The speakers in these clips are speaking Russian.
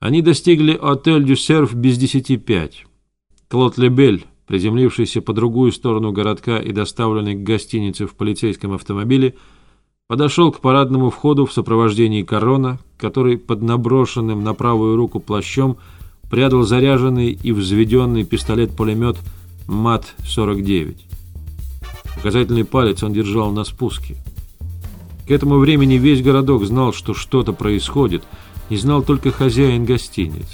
Они достигли отель «Дюсерф» без десяти пять. Клод Лебель, приземлившийся по другую сторону городка и доставленный к гостинице в полицейском автомобиле, подошел к парадному входу в сопровождении Корона, который под наброшенным на правую руку плащом прядал заряженный и взведенный пистолет-пулемет МАТ-49. Указательный палец он держал на спуске. К этому времени весь городок знал, что что-то происходит – не знал только хозяин гостиниц.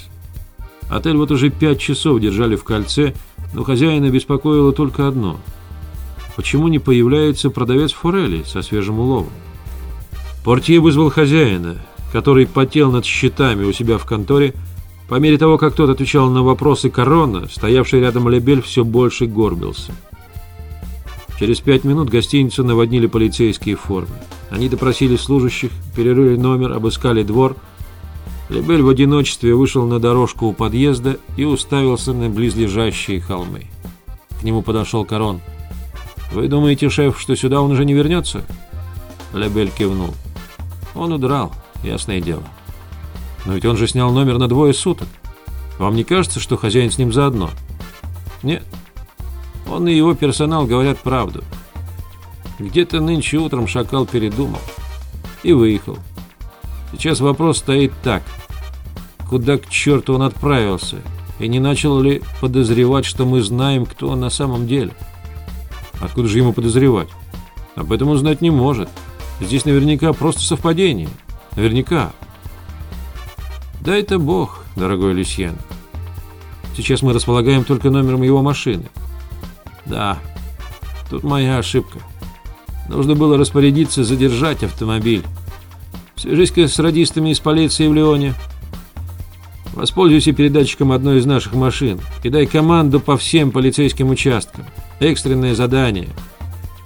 Отель вот уже пять часов держали в кольце, но хозяина беспокоило только одно. Почему не появляется продавец форели со свежим уловом? Портье вызвал хозяина, который потел над счетами у себя в конторе, по мере того, как тот отвечал на вопросы корона, стоявший рядом Лебель все больше горбился. Через пять минут гостиницу наводнили полицейские в форме. Они допросили служащих, перерыли номер, обыскали двор – Лебель в одиночестве вышел на дорожку у подъезда и уставился на близлежащие холмы. К нему подошел Корон. «Вы думаете, шеф, что сюда он уже не вернется?» Лебель кивнул. «Он удрал, ясное дело. Но ведь он же снял номер на двое суток. Вам не кажется, что хозяин с ним заодно?» «Нет. Он и его персонал говорят правду. Где-то нынче утром шакал передумал и выехал. Сейчас вопрос стоит так. Куда к черту он отправился? И не начал ли подозревать, что мы знаем, кто он на самом деле? Откуда же ему подозревать? Об этом он знать не может. Здесь наверняка просто совпадение. Наверняка. Да это бог, дорогой Люсьен. Сейчас мы располагаем только номером его машины. Да, тут моя ошибка. Нужно было распорядиться задержать автомобиль. Свяжись-ка с радистами из полиции в Леоне. Воспользуйся передатчиком одной из наших машин и дай команду по всем полицейским участкам. Экстренное задание.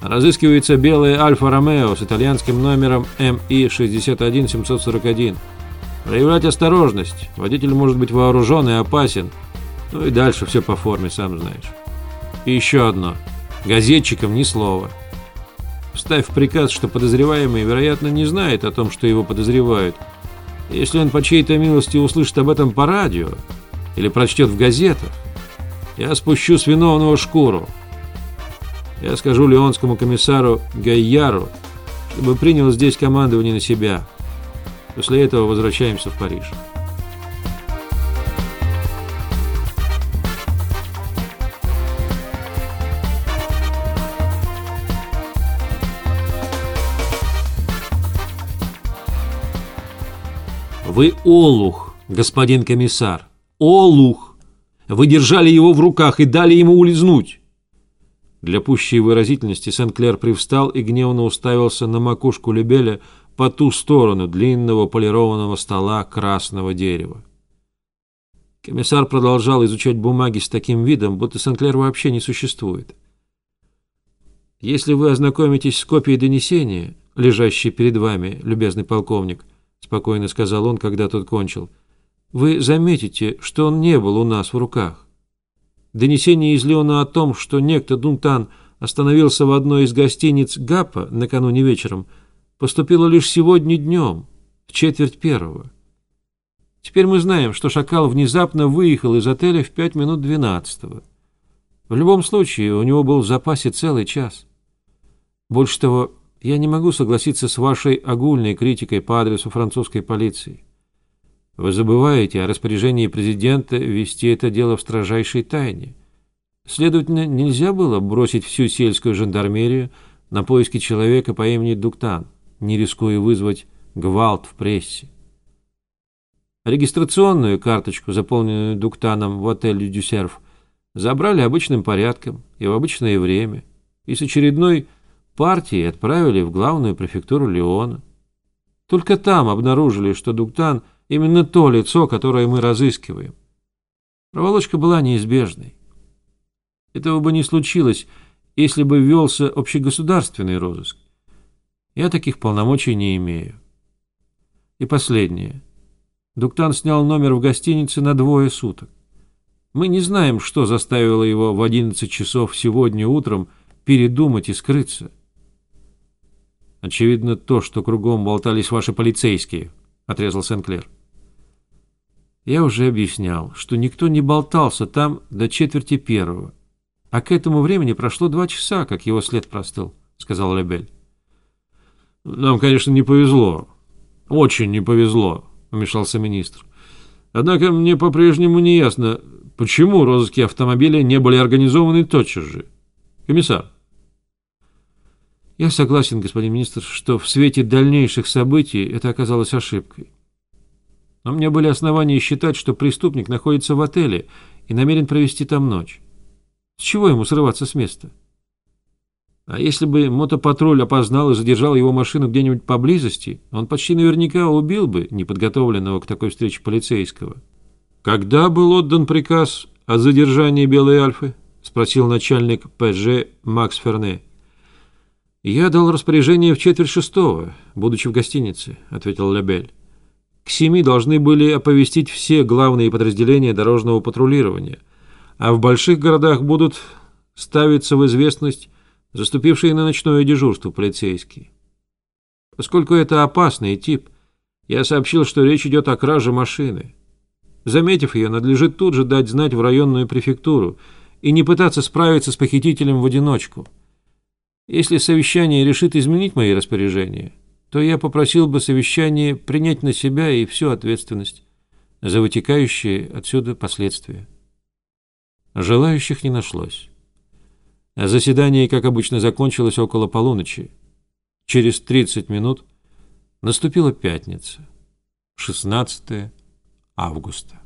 Разыскивается белая Альфа-Ромео с итальянским номером МИ-61741. Проявлять осторожность. Водитель может быть вооружен и опасен. Ну и дальше все по форме, сам знаешь. И еще одно. Газетчикам ни слова. Вставь приказ, что подозреваемый, вероятно, не знает о том, что его подозревают. Если он по чьей-то милости услышит об этом по радио или прочтет в газетах, я спущу с виновного шкуру. Я скажу леонскому комиссару Гайяру, чтобы принял здесь командование на себя. После этого возвращаемся в Париж. Вы олух, господин комиссар. Олух! Вы держали его в руках и дали ему улизнуть. Для пущей выразительности Сен-Клер привстал и гневно уставился на макушку Лебеля по ту сторону длинного полированного стола красного дерева. Комиссар продолжал изучать бумаги с таким видом, будто Сен-Клер вообще не существует. Если вы ознакомитесь с копией донесения, лежащей перед вами, любезный полковник, — спокойно сказал он, когда тот кончил. «Вы заметите, что он не был у нас в руках. Донесение из Леона о том, что некто Дунтан остановился в одной из гостиниц Гапа накануне вечером, поступило лишь сегодня днем, в четверть первого. Теперь мы знаем, что Шакал внезапно выехал из отеля в пять минут двенадцатого. В любом случае, у него был в запасе целый час. Больше того, я не могу согласиться с вашей огульной критикой по адресу французской полиции. Вы забываете о распоряжении президента вести это дело в строжайшей тайне. Следовательно, нельзя было бросить всю сельскую жандармерию на поиски человека по имени Дуктан, не рискуя вызвать гвалт в прессе. Регистрационную карточку, заполненную Дуктаном в отеле «Дюсерф», забрали обычным порядком и в обычное время, и с очередной партии отправили в главную префектуру Леона. Только там обнаружили, что Дуктан именно то лицо, которое мы разыскиваем. Проволочка была неизбежной. Этого бы не случилось, если бы велся общегосударственный розыск. Я таких полномочий не имею. И последнее. Дуктан снял номер в гостинице на двое суток. Мы не знаем, что заставило его в 11 часов сегодня утром передумать и скрыться. Очевидно, то, что кругом болтались ваши полицейские, — отрезал Сенклер. Я уже объяснял, что никто не болтался там до четверти первого. А к этому времени прошло два часа, как его след простыл, сказал Лебель. Нам, конечно, не повезло. Очень не повезло, вмешался министр. Однако мне по-прежнему не ясно, почему розыски автомобиля не были организованы тотчас же. Комиссар. Я согласен, господин министр, что в свете дальнейших событий это оказалось ошибкой. Но меня были основания считать, что преступник находится в отеле и намерен провести там ночь. С чего ему срываться с места? А если бы мотопатруль опознал и задержал его машину где-нибудь поблизости, он почти наверняка убил бы неподготовленного к такой встрече полицейского. «Когда был отдан приказ о задержании Белой Альфы?» — спросил начальник ПЖ Макс Ферне. «Я дал распоряжение в четверть шестого, будучи в гостинице», — ответил Лебель. К семи должны были оповестить все главные подразделения дорожного патрулирования, а в больших городах будут ставиться в известность заступившие на ночное дежурство полицейские. Поскольку это опасный тип, я сообщил, что речь идет о краже машины. Заметив ее, надлежит тут же дать знать в районную префектуру и не пытаться справиться с похитителем в одиночку. Если совещание решит изменить мои распоряжения, то я попросил бы совещание принять на себя и всю ответственность за вытекающие отсюда последствия. Желающих не нашлось. Заседание, как обычно, закончилось около полуночи. Через 30 минут наступила пятница, 16 августа.